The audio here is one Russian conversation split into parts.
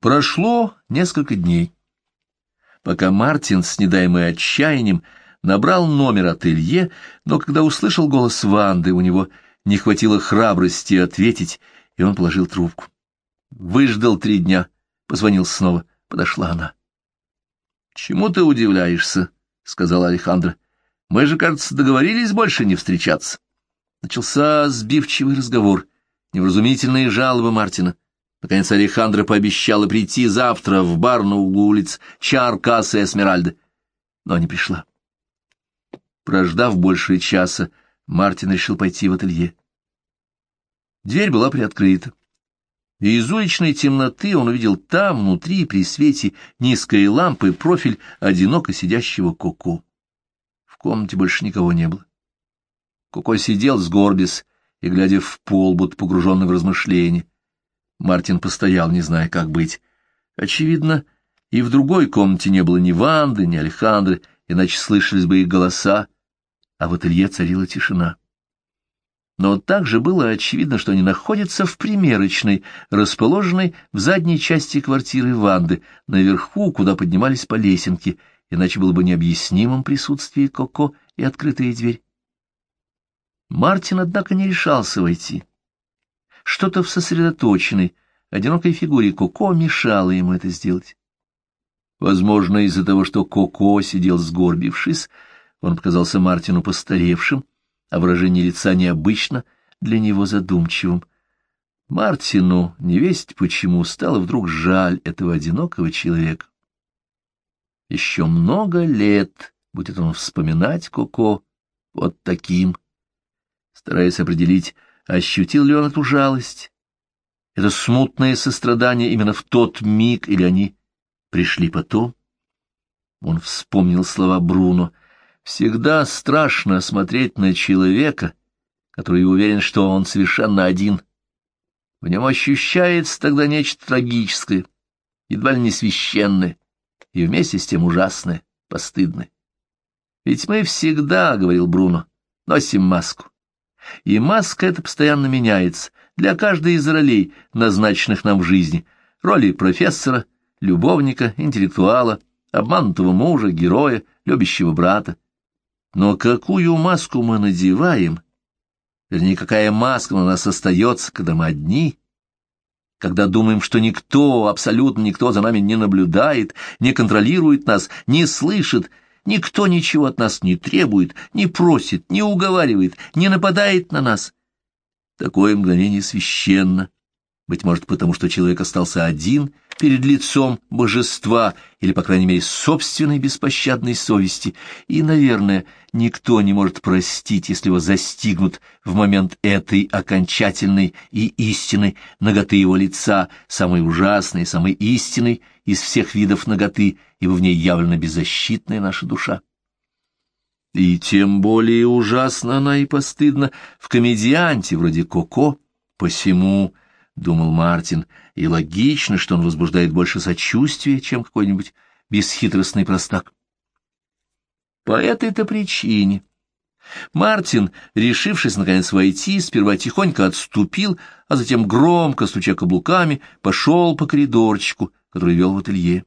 Прошло несколько дней, пока Мартин, с недаемой отчаянием, набрал номер ателье, но когда услышал голос Ванды, у него не хватило храбрости ответить, и он положил трубку. Выждал три дня, позвонил снова, подошла она. — Чему ты удивляешься? — сказала Алехандро. — Мы же, кажется, договорились больше не встречаться. Начался сбивчивый разговор, невразумительные жалобы Мартина. Наконец Алехандро пообещала прийти завтра в бар на углу улиц Чаркаса и Эсмеральда, но не пришла. Прождав больше часа, Мартин решил пойти в ателье. Дверь была приоткрыта. И из уличной темноты он увидел там, внутри, при свете низкой лампы, профиль одиноко сидящего Коко. В комнате больше никого не было. Коко сидел, сгорбис, и, глядя в пол, будто погруженный в размышления. Мартин постоял, не зная, как быть. Очевидно, и в другой комнате не было ни Ванды, ни Алехандры, иначе слышались бы их голоса, а в ателье царила тишина. Но также было очевидно, что они находятся в примерочной, расположенной в задней части квартиры Ванды, наверху, куда поднимались по лесенке, иначе было бы необъяснимым присутствие Коко и открытая дверь. Мартин, однако, не решался войти. Что-то в сосредоточенной, одинокой фигуре Коко мешало ему это сделать. Возможно, из-за того, что Коко сидел сгорбившись, он показался Мартину постаревшим, а выражение лица необычно для него задумчивым. Мартину, невесть почему, стало вдруг жаль этого одинокого человека. Еще много лет будет он вспоминать Коко вот таким, стараясь определить, Ощутил ли он эту жалость? Это смутное сострадание именно в тот миг, или они пришли потом? Он вспомнил слова Бруно. «Всегда страшно смотреть на человека, который уверен, что он совершенно один. В нем ощущается тогда нечто трагическое, едва ли не священное, и вместе с тем ужасное, постыдное. Ведь мы всегда, — говорил Бруно, — носим маску. И маска эта постоянно меняется для каждой из ролей, назначенных нам в жизни. Роли профессора, любовника, интеллектуала, обманутого мужа, героя, любящего брата. Но какую маску мы надеваем, вернее, какая маска на нас остается, когда мы одни, когда думаем, что никто, абсолютно никто за нами не наблюдает, не контролирует нас, не слышит, Никто ничего от нас не требует, не просит, не уговаривает, не нападает на нас. Такое мгновение священно. Быть может, потому что человек остался один перед лицом божества, или, по крайней мере, собственной беспощадной совести, и, наверное, никто не может простить, если его застигнут в момент этой окончательной и истинной ноготы его лица, самой ужасной, самой истинной из всех видов ноготы, ибо в ней явлена беззащитная наша душа. И тем более ужасно она и постыдна в комедианте вроде Коко, посему, — думал Мартин, — и логично, что он возбуждает больше сочувствия, чем какой-нибудь бесхитростный простак. По этой-то причине Мартин, решившись наконец войти, сперва тихонько отступил, а затем громко, стуча каблуками, пошел по коридорчику, который вел в ателье.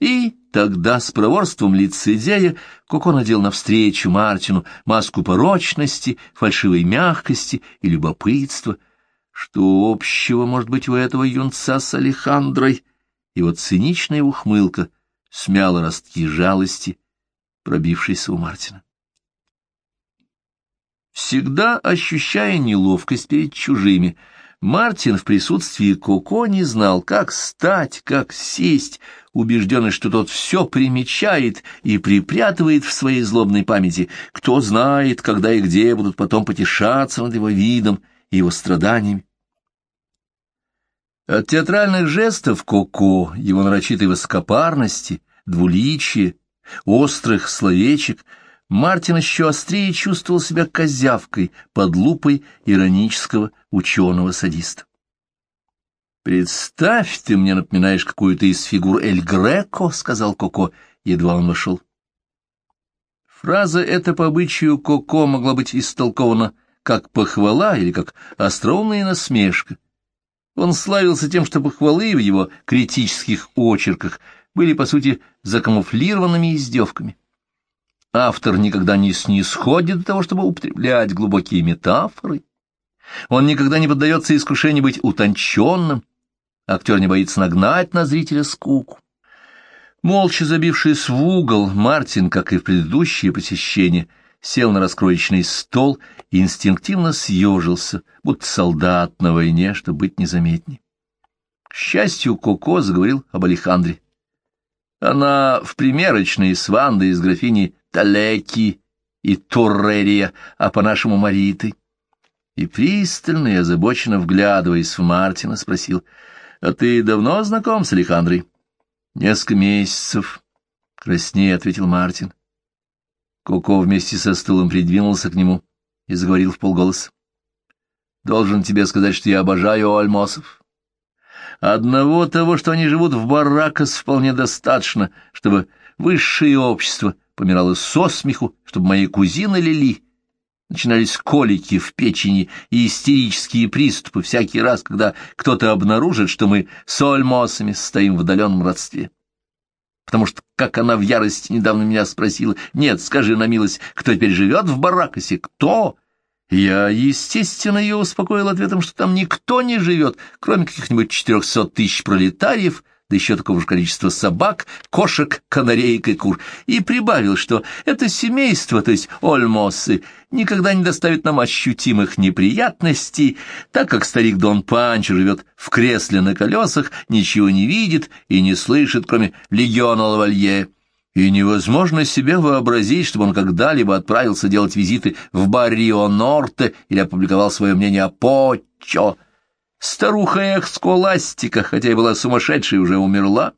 И тогда с проворством лицедея Коко надел навстречу Мартину маску порочности, фальшивой мягкости и любопытства. Что общего может быть у этого юнца с Алехандрой? Его циничная ухмылка смяла ростки жалости, пробившейся у Мартина. Всегда ощущая неловкость перед чужими, Мартин в присутствии Коко не знал, как стать, как сесть, убежденный, что тот все примечает и припрятывает в своей злобной памяти. Кто знает, когда и где будут потом потешаться над его видом и его страданиями. От театральных жестов Коко, его нарочитой высокопарности, двуличия, острых словечек — Мартин еще острее чувствовал себя козявкой под лупой иронического ученого-садиста. «Представь, ты мне напоминаешь какую-то из фигур Эль Греко», — сказал Коко, едва он вошел. Фраза эта по обычаю Коко могла быть истолкована как похвала или как остроумная насмешка. Он славился тем, что похвалы в его критических очерках были, по сути, закамуфлированными издевками. Автор никогда не снисходит до того, чтобы употреблять глубокие метафоры. Он никогда не поддается искушению быть утонченным. Актер не боится нагнать на зрителя скуку. Молча забившись в угол, Мартин, как и в предыдущие посещения, сел на раскроечный стол и инстинктивно съежился, будто солдат на войне, чтобы быть незаметней. К счастью, Коко заговорил об Алехандре. Она в примерочной с Вандой из графини Талеки и Туррерия, а по-нашему Мариты. И пристально и озабоченно вглядываясь в Мартина, спросил, «А ты давно знаком с Алехандрой?» «Несколько месяцев», — краснее ответил Мартин. Коко вместе со стулом придвинулся к нему и заговорил в полголоса. «Должен тебе сказать, что я обожаю альмосов. Одного того, что они живут в баракас, вполне достаточно, чтобы высшее общество помирало со смеху, чтобы мои кузины Лили начинались колики в печени и истерические приступы всякий раз, когда кто-то обнаружит, что мы с альмосами стоим в удаленном родстве потому что, как она в ярости недавно меня спросила, «Нет, скажи на милость, кто теперь живет в Баракасе? Кто?» Я, естественно, ее успокоил ответом, что там никто не живет, кроме каких-нибудь четырехсот тысяч пролетариев, да еще такого же количества собак, кошек, канареек и кур, и прибавил, что это семейство, то есть ольмосы, никогда не доставит нам ощутимых неприятностей, так как старик Дон Панчо живет в кресле на колесах, ничего не видит и не слышит, кроме легиона лавалье. И невозможно себе вообразить, чтобы он когда-либо отправился делать визиты в Баррио-Норте или опубликовал свое мнение о Поччо. Старуха Эхсколастика, хотя и была сумасшедшей, уже умерла.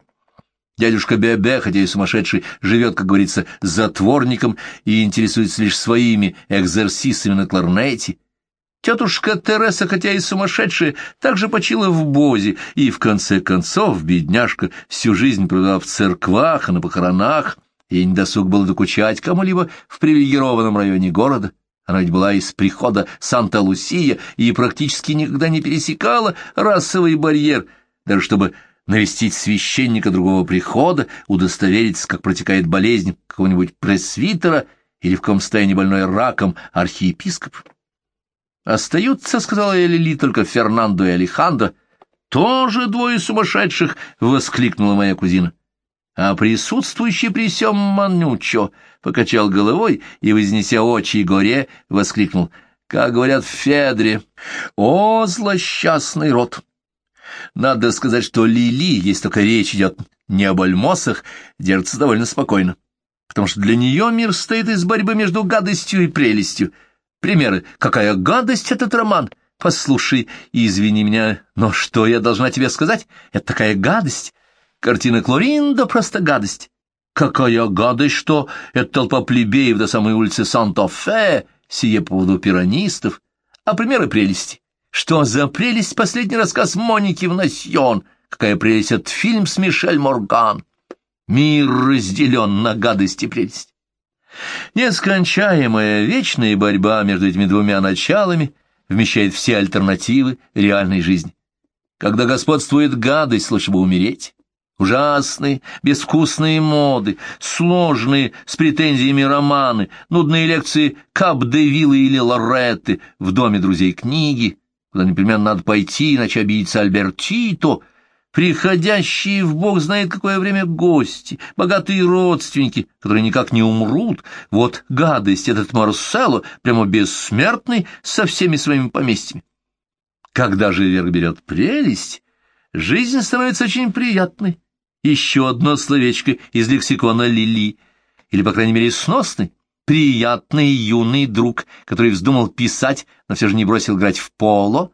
Дядюшка Бебе, хотя и сумасшедший, живет, как говорится, затворником и интересуется лишь своими экзерсисами на кларнете. Тетушка Тереса, хотя и сумасшедшая, также почила в Бозе, и, в конце концов, бедняжка всю жизнь провела в церквах и на похоронах, и недосуг было докучать кому-либо в привилегированном районе города. Она ведь была из прихода Санта-Лусия и практически никогда не пересекала расовый барьер, даже чтобы навестить священника другого прихода, удостовериться, как протекает болезнь какого-нибудь пресвитера или в каком состоянии больной раком архиепископ. «Остаются, — сказала Лили, — только Фернандо и Алехандро. Тоже двое сумасшедших! — воскликнула моя кузина. А присутствующий при сём Манючо покачал головой и, вознеся очи горе, воскликнул, как говорят в Федре, «О, злосчастный род!» Надо сказать, что Лили, если только речь идет не об альмосах, держится довольно спокойно, потому что для нее мир стоит из борьбы между гадостью и прелестью. Примеры. Какая гадость этот роман! Послушай, извини меня, но что я должна тебе сказать? Это такая гадость. Картина Клоринда просто гадость. Какая гадость, что эта толпа плебеев до самой улицы Санта-Фе, сие по поводу пиранистов. А примеры прелести. Что за прелесть последний рассказ Моники в Насьон? Какая прелесть этот фильм с Мишель Морган? Мир разделен на гадость и прелесть. Нескончаемая вечная борьба между этими двумя началами вмещает все альтернативы реальной жизни. Когда господствует гадость, лучше бы умереть. Ужасные, безвкусные моды, сложные, с претензиями романы, нудные лекции Капдевилла или Лоретты в доме друзей книги, куда непременно надо пойти, иначе обидится Альбертито, приходящие в бог знает какое время гости, богатые родственники, которые никак не умрут, вот гадость этот Марсело, прямо бессмертный, со всеми своими поместьями. Когда же верх берет прелесть, жизнь становится очень приятной, еще одно словечко из лексикона Лили, или, по крайней мере, сносный, приятный юный друг, который вздумал писать, но все же не бросил играть в поло.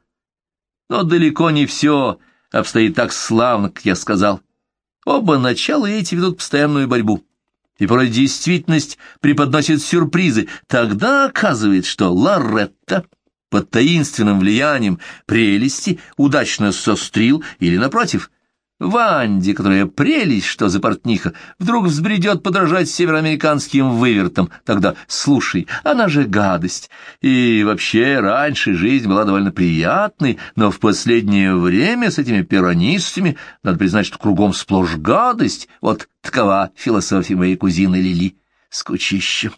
Но далеко не все обстоит так славно, как я сказал. Оба начала эти ведут постоянную борьбу. И порой действительность преподносит сюрпризы. Тогда оказывается, что Лоретта под таинственным влиянием прелести удачно сострил или, напротив, Ванде, которая прелесть, что за портниха, вдруг взбредет подражать североамериканским вывертам. Тогда, слушай, она же гадость. И вообще, раньше жизнь была довольно приятной, но в последнее время с этими пиранистами, надо признать, что кругом сплошь гадость. Вот такова философия моей кузины Лили. Скучище.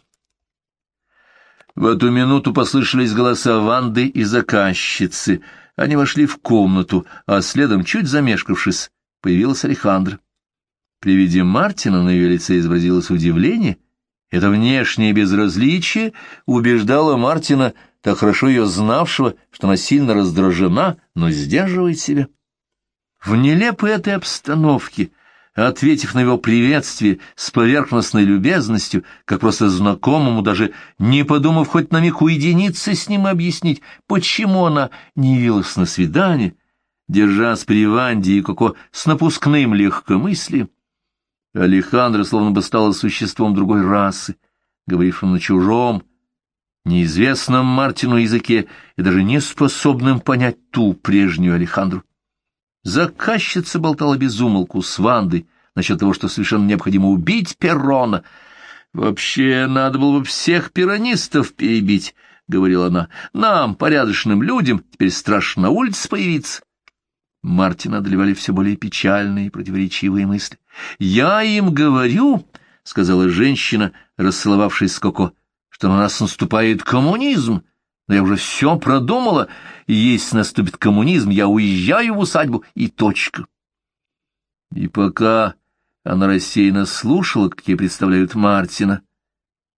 В эту минуту послышались голоса Ванды и заказчицы. Они вошли в комнату, а следом, чуть замешкавшись, появилась Алехандра. При виде Мартина на ее лице изобразилось удивление. Это внешнее безразличие убеждало Мартина, так хорошо ее знавшего, что она сильно раздражена, но сдерживает себя. В нелепой этой обстановке, ответив на его приветствие с поверхностной любезностью, как просто знакомому, даже не подумав хоть на миг уединиться с ним объяснить, почему она не явилась на свидание, держась при Ванде и Коко с напускным легкомыслием, Алехандро словно бы стала существом другой расы, говорившим на чужом, неизвестном Мартину языке и даже не способным понять ту прежнюю Алехандру. Заказчица болтала без умолку с Вандой насчет того, что совершенно необходимо убить Перрона. «Вообще, надо было бы всех пиранистов перебить», — говорила она. «Нам, порядочным людям, теперь страшно на улице появиться». Мартина одолевали все более печальные и противоречивые мысли. «Я им говорю», — сказала женщина, расцеловавшись с Коко, — «что на нас наступает коммунизм. Но я уже все продумала, и если наступит коммунизм, я уезжаю в усадьбу, и точка». И пока она рассеянно слушала, как ей представляют Мартина,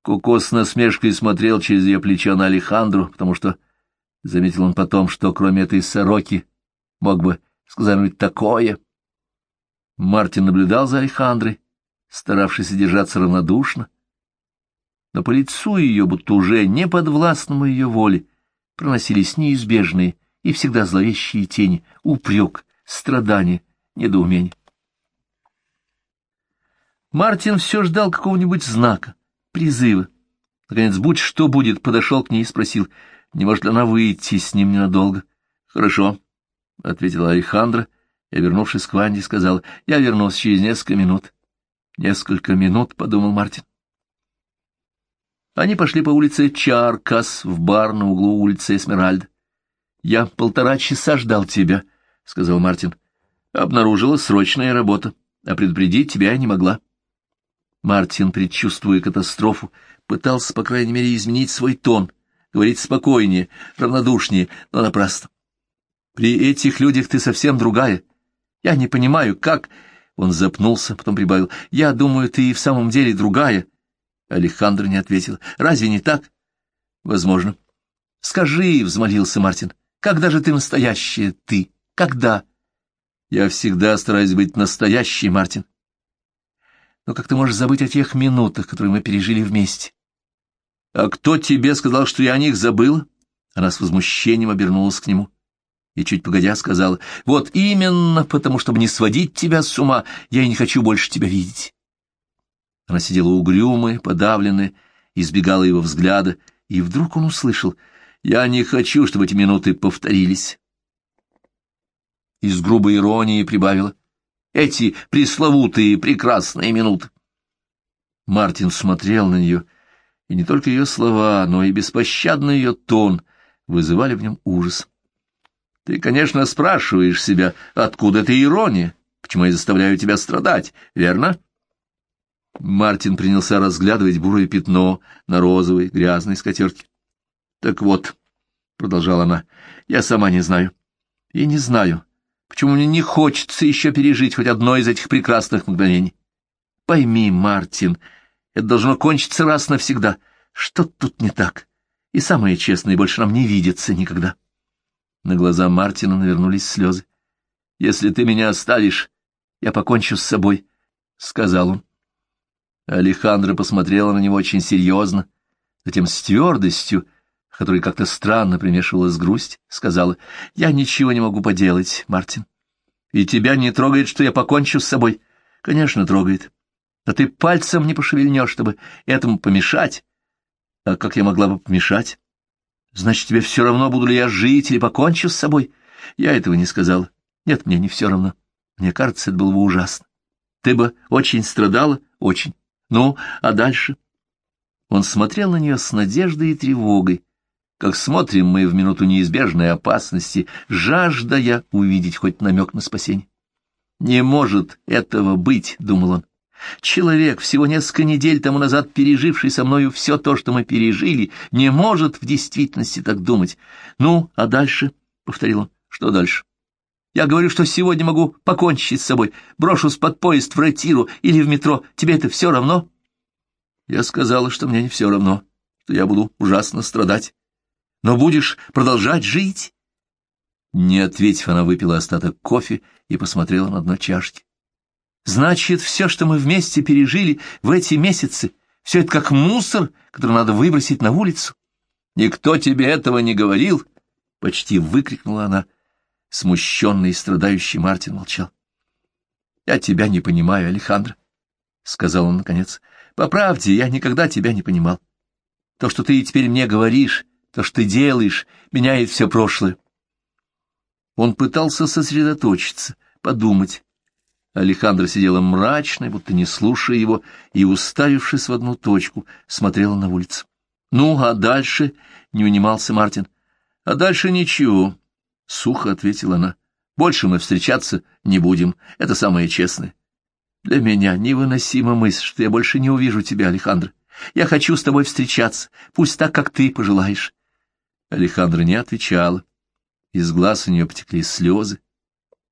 Коко с насмешкой смотрел через ее плечо на Алехандру, потому что заметил он потом, что кроме этой сороки мог бы сказать такое. Мартин наблюдал за Алехандрой, старавшись держаться равнодушно, но по лицу ее, будто уже не подвластному ее воле, проносились неизбежные и всегда зловещие тени, упрек, страдания, недоумение. Мартин все ждал какого-нибудь знака, призыва. Наконец, будь что будет, подошел к ней и спросил, не может ли она выйти с ним ненадолго. — Хорошо, — ответила Алехандра, и, вернувшись к Ванде, сказала, — я вернусь через несколько минут. — Несколько минут, — подумал Мартин. Они пошли по улице Чаркас в бар на углу улицы Эсмеральда. — Я полтора часа ждал тебя, — сказал Мартин. — Обнаружила срочная работа, а предупредить тебя я не могла. Мартин, предчувствуя катастрофу, пытался, по крайней мере, изменить свой тон, говорить спокойнее, равнодушнее, но напрасно. При этих людях ты совсем другая. Я не понимаю, как...» Он запнулся, потом прибавил. «Я думаю, ты и в самом деле другая». Алехандро не ответил. «Разве не так?» «Возможно». «Скажи», — взмолился Мартин, — «когда же ты настоящая ты? Когда?» «Я всегда стараюсь быть настоящей, Мартин». «Но как ты можешь забыть о тех минутах, которые мы пережили вместе?» «А кто тебе сказал, что я о них забыл?» Она с возмущением обернулась к нему и чуть погодя сказала, «Вот именно потому, чтобы не сводить тебя с ума, я и не хочу больше тебя видеть». Она сидела угрюмая, подавленная, избегала его взгляда, и вдруг он услышал, «Я не хочу, чтобы эти минуты повторились». И с грубой иронией прибавила, «Эти пресловутые прекрасные минуты». Мартин смотрел на нее, и не только ее слова, но и беспощадный ее тон вызывали в нем ужас. Ты, конечно, спрашиваешь себя, откуда эта ирония, почему я заставляю тебя страдать, верно? Мартин принялся разглядывать бурое пятно на розовой грязной скатертке. — Так вот, — продолжала она, — я сама не знаю. И не знаю, почему мне не хочется еще пережить хоть одно из этих прекрасных мгновений. Пойми, Мартин, это должно кончиться раз навсегда. Что тут не так? И самое честное, больше нам не видится никогда. — на глаза Мартина навернулись слезы. «Если ты меня оставишь, я покончу с собой», — сказал он. Алехандра посмотрела на него очень серьезно, затем с твердостью, которой как-то странно примешивалась грусть, сказала, «Я ничего не могу поделать, Мартин. И тебя не трогает, что я покончу с собой?» «Конечно, трогает. Но ты пальцем не пошевельнешь, чтобы этому помешать. А как я могла бы помешать?» Значит, тебе все равно, буду ли я жить или покончу с собой? Я этого не сказала. Нет, мне не все равно. Мне кажется, это было бы ужасно. Ты бы очень страдала, очень. Ну, а дальше? Он смотрел на нее с надеждой и тревогой, как смотрим мы в минуту неизбежной опасности, жаждая увидеть хоть намек на спасение. «Не может этого быть», — думал он. «Человек, всего несколько недель тому назад переживший со мною все то, что мы пережили, не может в действительности так думать. Ну, а дальше?» — повторил он. «Что дальше?» «Я говорю, что сегодня могу покончить с собой, брошусь под поезд в ротиру или в метро. Тебе это все равно?» Я сказала, что мне не все равно, что я буду ужасно страдать. Но будешь продолжать жить? Не ответив, она выпила остаток кофе и посмотрела на дно чашки. Значит, все, что мы вместе пережили в эти месяцы, все это как мусор, который надо выбросить на улицу. Никто тебе этого не говорил, — почти выкрикнула она. Смущенный и страдающий Мартин молчал. — Я тебя не понимаю, Алехандро, — сказал он наконец. По правде, я никогда тебя не понимал. То, что ты теперь мне говоришь, то, что ты делаешь, меняет все прошлое. Он пытался сосредоточиться, подумать. Алехандра сидела мрачно, будто не слушая его, и, уставившись в одну точку, смотрела на улицу. — Ну, а дальше? — не унимался Мартин. — А дальше ничего, — сухо ответила она. — Больше мы встречаться не будем, это самое честное. Для меня невыносима мысль, что я больше не увижу тебя, Александр. Я хочу с тобой встречаться, пусть так, как ты пожелаешь. Александра не отвечала. Из глаз у нее потекли слезы.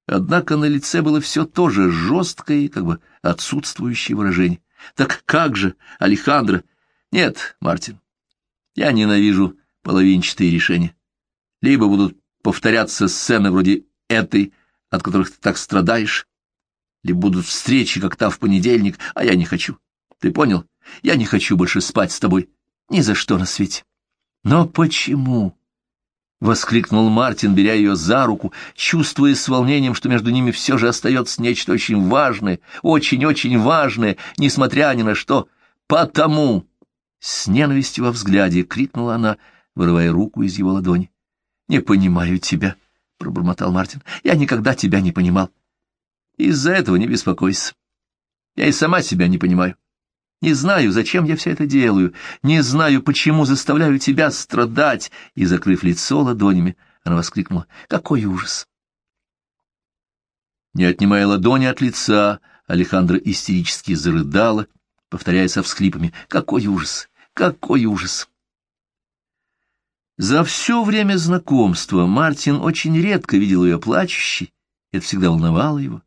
Однако на лице было все то же жесткое как бы отсутствующее выражение. Так как же, Александра? Нет, Мартин, я ненавижу половинчатые решения. Либо будут повторяться сцены вроде этой, от которых ты так страдаешь, либо будут встречи, как та в понедельник, а я не хочу. Ты понял? Я не хочу больше спать с тобой. Ни за что на свете. Но почему? — воскликнул Мартин, беря ее за руку, чувствуя с волнением, что между ними все же остается нечто очень важное, очень-очень важное, несмотря ни на что. «Потому!» — с ненавистью во взгляде крикнула она, вырывая руку из его ладони. «Не понимаю тебя», — пробормотал Мартин. «Я никогда тебя не понимал. Из-за этого не беспокойся. Я и сама себя не понимаю. Не знаю, зачем я все это делаю, не знаю, почему заставляю тебя страдать. И, закрыв лицо ладонями, она воскликнула, какой ужас! Не отнимая ладони от лица, Алехандра истерически зарыдала, повторяя со всхлипами, какой ужас, какой ужас! За все время знакомства Мартин очень редко видел ее плачущей, это всегда волновало его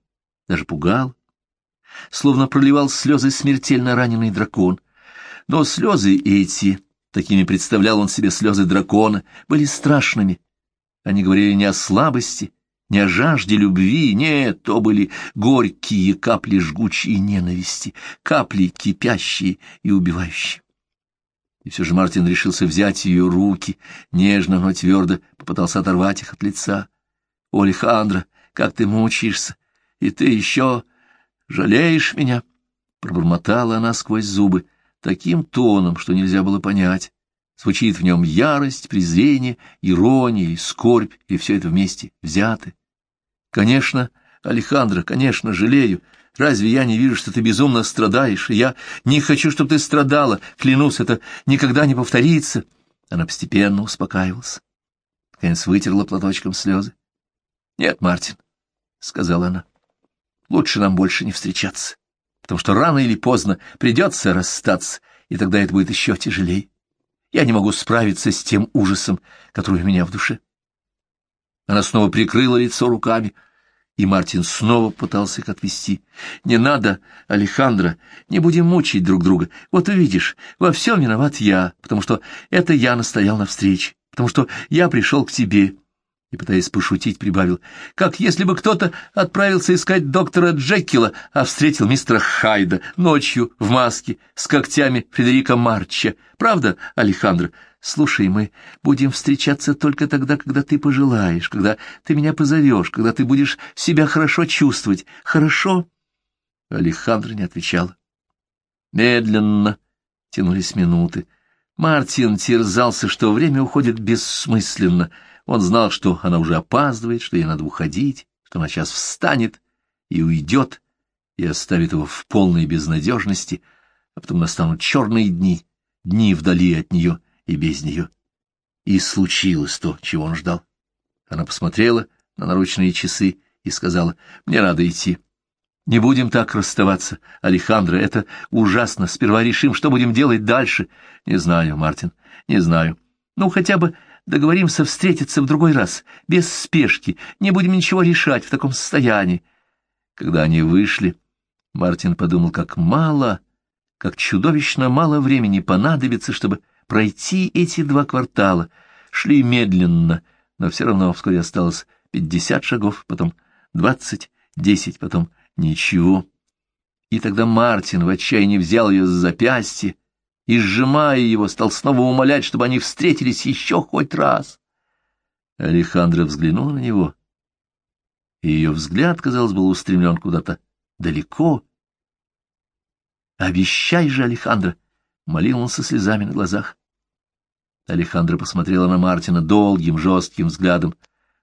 даже пугал, словно проливал слезы смертельно раненый дракон. Но слезы эти, такими представлял он себе слезы дракона, были страшными. Они говорили не о слабости, не о жажде любви, нет, то были горькие капли жгучей ненависти, капли кипящие и убивающие. И все же Мартин решился взять ее руки, нежно, но твердо попытался оторвать их от лица. — О, Алехандро, как ты мучаешься! И ты еще жалеешь меня? Пробормотала она сквозь зубы, таким тоном, что нельзя было понять. Звучит в нем ярость, презрение, ирония и скорбь, и все это вместе взяты. Конечно, Алехандро, конечно, жалею. Разве я не вижу, что ты безумно страдаешь, и я не хочу, чтобы ты страдала. Клянусь, это никогда не повторится. Она постепенно успокаивалась. Наконец вытерла платочком слезы. — Нет, Мартин, — сказала она, лучше нам больше не встречаться, потому что рано или поздно придется расстаться, и тогда это будет еще тяжелее. Я не могу справиться с тем ужасом, который у меня в душе. Она снова прикрыла лицо руками, и Мартин снова пытался их отвести. «Не надо, Алехандро, не будем мучить друг друга. Вот увидишь, во всем виноват я, потому что это я настоял на встрече, потому что я пришел к тебе, и, пытаясь пошутить, прибавил, как если бы кто-то отправился искать доктора Джекила, а встретил мистера Хайда ночью в маске с когтями Федерика Марча. Правда, Алехандро? Слушай, мы будем встречаться только тогда, когда ты пожелаешь, когда ты меня позовешь, когда ты будешь себя хорошо чувствовать. Хорошо? Алехандро не отвечал. Медленно тянулись минуты. Мартин терзался, что время уходит бессмысленно — он знал, что она уже опаздывает, что ей надо уходить, что она сейчас встанет и уйдет, и оставит его в полной безнадежности, а потом настанут черные дни, дни вдали от нее и без нее. И случилось то, чего он ждал. Она посмотрела на наручные часы и сказала, «Мне надо идти». «Не будем так расставаться, Алехандро, это ужасно. Сперва решим, что будем делать дальше». «Не знаю, Мартин, не знаю. Ну, хотя бы договоримся встретиться в другой раз, без спешки, не будем ничего решать в таком состоянии». Когда они вышли, Мартин подумал, как мало, как чудовищно мало времени понадобится, чтобы пройти эти два квартала. Шли медленно, но все равно вскоре осталось пятьдесят шагов, потом двадцать, десять, потом ничего. И тогда Мартин в отчаянии взял ее за запястье и, сжимая его, стал снова умолять, чтобы они встретились еще хоть раз. Алехандро взглянул на него, и ее взгляд, казалось, был устремлен куда-то далеко. «Обещай же, Алехандро!» — молил он со слезами на глазах. Алехандро посмотрела на Мартина долгим, жестким взглядом.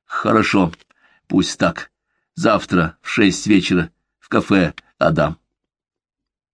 «Хорошо, пусть так. Завтра в шесть вечера в кафе «Адам».